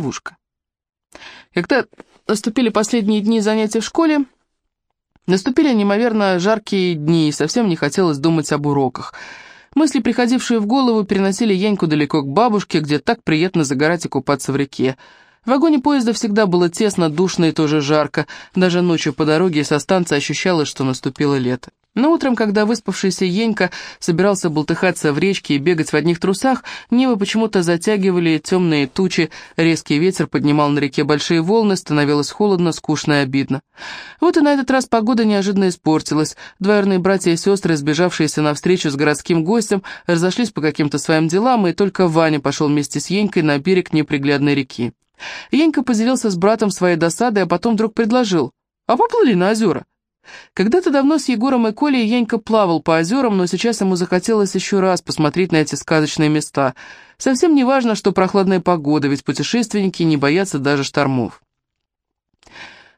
ловушка. Когда наступили последние дни занятий в школе, наступили неимоверно жаркие дни, и совсем не хотелось думать об уроках. Мысли, приходившие в голову, переносили Яньку далеко к бабушке, где так приятно загорать и купаться в реке. В вагоне поезда всегда было тесно, душно и тоже жарко. Даже ночью по дороге со станции ощущалось, что наступило лето. Но утром, когда выспавшийся Енька собирался болтыхаться в речке и бегать в одних трусах, небо почему-то затягивали темные тучи, резкий ветер поднимал на реке большие волны, становилось холодно, скучно и обидно. Вот и на этот раз погода неожиданно испортилась. Двоюродные братья и сестры, сбежавшиеся навстречу с городским гостем, разошлись по каким-то своим делам, и только Ваня пошел вместе с Енькой на берег неприглядной реки. Енька поделился с братом своей досадой, а потом вдруг предложил, «А поплыли на озера?» Когда-то давно с Егором и Колей Янька плавал по озерам, но сейчас ему захотелось еще раз посмотреть на эти сказочные места. Совсем не важно, что прохладная погода, ведь путешественники не боятся даже штормов.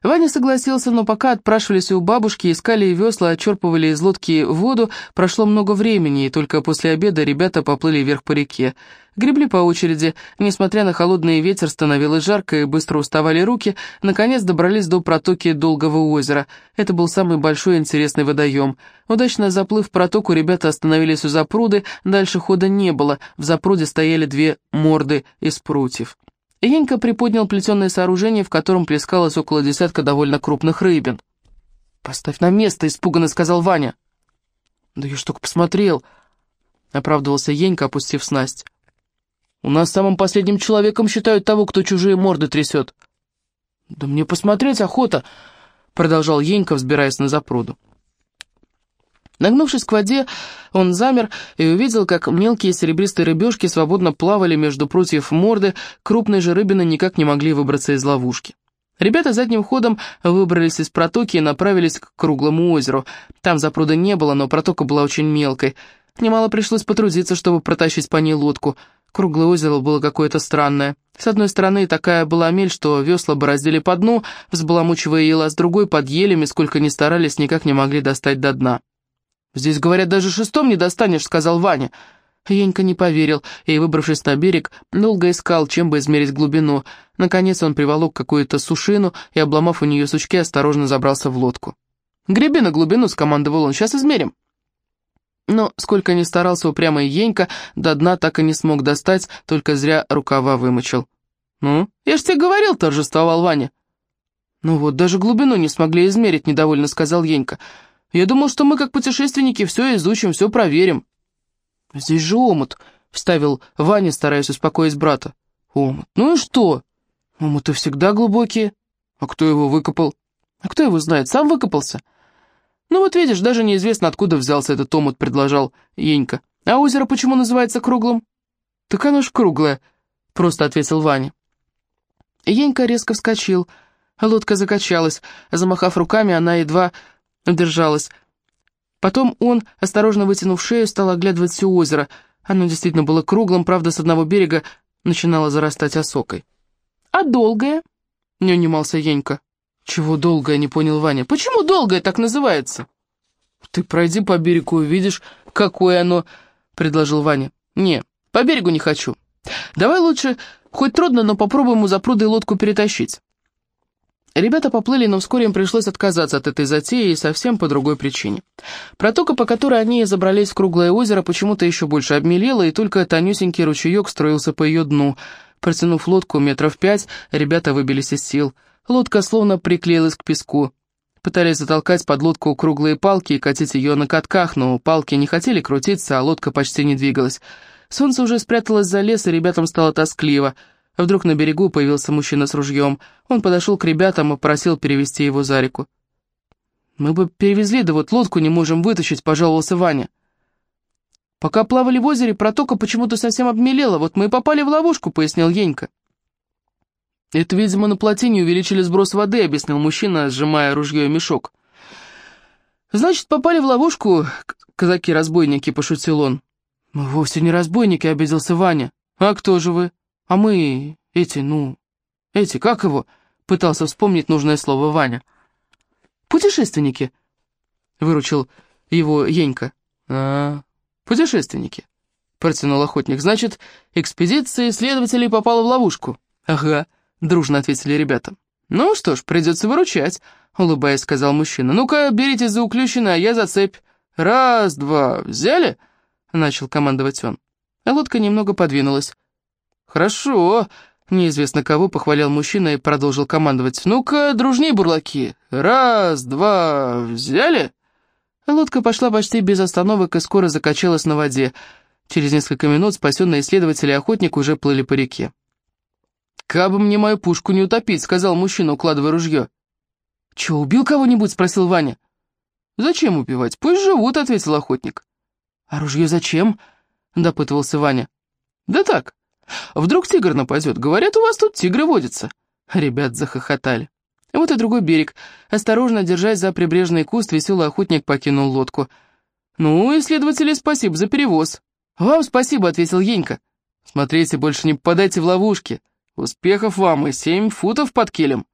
Ваня согласился, но пока отпрашивались у бабушки, искали весла, очерпывали из лодки воду, прошло много времени, и только после обеда ребята поплыли вверх по реке. Гребли по очереди, несмотря на холодный ветер, становилось жарко и быстро уставали руки, наконец добрались до протоки Долгого озера. Это был самый большой и интересный водоем. Удачно заплыв протоку, ребята остановились у запруды, дальше хода не было, в запруде стояли две морды из прутьев. Енька приподнял плетеное сооружение, в котором плескалось около десятка довольно крупных рыбин. «Поставь на место», — испуганно сказал Ваня. «Да я ж только посмотрел», — оправдывался Енька, опустив снасть. «У нас самым последним человеком считают того, кто чужие морды трясет». «Да мне посмотреть охота», — продолжал Енька, взбираясь на запруду. Нагнувшись к воде, он замер и увидел, как мелкие серебристые рыбешки свободно плавали между прутьев морды, крупные же рыбины никак не могли выбраться из ловушки. Ребята задним ходом выбрались из протоки и направились к круглому озеру. Там запруда не было, но протока была очень мелкой. Немало пришлось потрудиться, чтобы протащить по ней лодку. Круглое озеро было какое-то странное. С одной стороны такая была мель, что весла бороздили по дну, взбаламучивая ела, с другой под елями, сколько ни старались, никак не могли достать до дна. «Здесь, говорят, даже шестом не достанешь», — сказал Ваня. Енька не поверил, и, выбравшись на берег, долго искал, чем бы измерить глубину. Наконец он приволок какую-то сушину и, обломав у нее сучки, осторожно забрался в лодку. «Греби на глубину», — скомандовал он, — «сейчас измерим». Но сколько ни старался упрямый Енька, до дна так и не смог достать, только зря рукава вымочил. «Ну, я ж тебе говорил», — торжествовал Ваня. «Ну вот, даже глубину не смогли измерить», — недовольно сказал Енька. Я думал, что мы, как путешественники, все изучим, все проверим». «Здесь же омут», — вставил Ваня, стараясь успокоить брата. «Омут? Ну и что? Омуты всегда глубокие. А кто его выкопал? А кто его знает, сам выкопался?» «Ну вот видишь, даже неизвестно, откуда взялся этот омут», — предложил Енька. «А озеро почему называется круглым?» «Так оно ж круглое», — просто ответил Ваня. Енька резко вскочил. Лодка закачалась. Замахав руками, она едва Удержалась. Потом он, осторожно вытянув шею, стал оглядывать все озеро. Оно действительно было круглым, правда, с одного берега начинало зарастать осокой. «А долгое?» — не унимался Енька. «Чего долгое?» — не понял Ваня. «Почему долгое так называется?» «Ты пройди по берегу и увидишь, какое оно», — предложил Ваня. «Не, по берегу не хочу. Давай лучше, хоть трудно, но попробуем у запруды лодку перетащить». Ребята поплыли, но вскоре им пришлось отказаться от этой затеи и совсем по другой причине. Протока, по которой они забрались в круглое озеро, почему-то еще больше обмелела, и только тонюсенький ручеек строился по ее дну. Протянув лодку метров пять, ребята выбились из сил. Лодка словно приклеилась к песку. Пытались затолкать под лодку круглые палки и катить ее на катках, но палки не хотели крутиться, а лодка почти не двигалась. Солнце уже спряталось за лес, и ребятам стало тоскливо — Вдруг на берегу появился мужчина с ружьем. Он подошел к ребятам и просил перевести его за реку. «Мы бы перевезли, да вот лодку не можем вытащить», — пожаловался Ваня. «Пока плавали в озере, протока почему-то совсем обмелела, вот мы и попали в ловушку», — пояснил Енька. «Это, видимо, на плотине увеличили сброс воды», — объяснил мужчина, сжимая ружье и мешок. «Значит, попали в ловушку, казаки-разбойники», — пошутил он. «Вовсе не разбойники», — обиделся Ваня. «А кто же вы?» А мы, эти, ну, эти, как его?» Пытался вспомнить нужное слово Ваня. «Путешественники», — выручил его Енька. «А, путешественники», — протянул охотник. «Значит, экспедиция исследователей попала в ловушку». «Ага», — дружно ответили ребята. «Ну что ж, придется выручать», — улыбаясь, сказал мужчина. «Ну-ка, берите за уключины, а я за цепь. Раз, два, взяли?» — начал командовать он. А лодка немного подвинулась. «Хорошо», — неизвестно кого похвалил мужчина и продолжил командовать. «Ну-ка, дружней, бурлаки. Раз, два, взяли?» Лодка пошла почти без остановок и скоро закачалась на воде. Через несколько минут спасенные исследователи и охотник уже плыли по реке. «Кабы мне мою пушку не утопить», — сказал мужчина, укладывая ружье. «Че, убил кого-нибудь?» — спросил Ваня. «Зачем убивать? Пусть живут», — ответил охотник. «А ружье зачем?» — допытывался Ваня. «Да так. Вдруг тигр нападет. Говорят, у вас тут тигры водятся». Ребят захохотали. Вот и другой берег. Осторожно, держась за прибрежный куст, веселый охотник покинул лодку. «Ну, исследователи, спасибо за перевоз». «Вам спасибо», — ответил Енька. «Смотрите, больше не попадайте в ловушки. Успехов вам и семь футов под килем».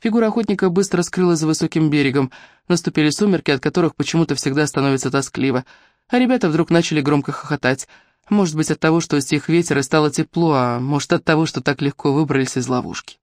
Фигура охотника быстро скрылась за высоким берегом. Наступили сумерки, от которых почему-то всегда становится тоскливо. А ребята вдруг начали громко хохотать. Может быть, от того, что стих ветер и стало тепло, а может, от того, что так легко выбрались из ловушки.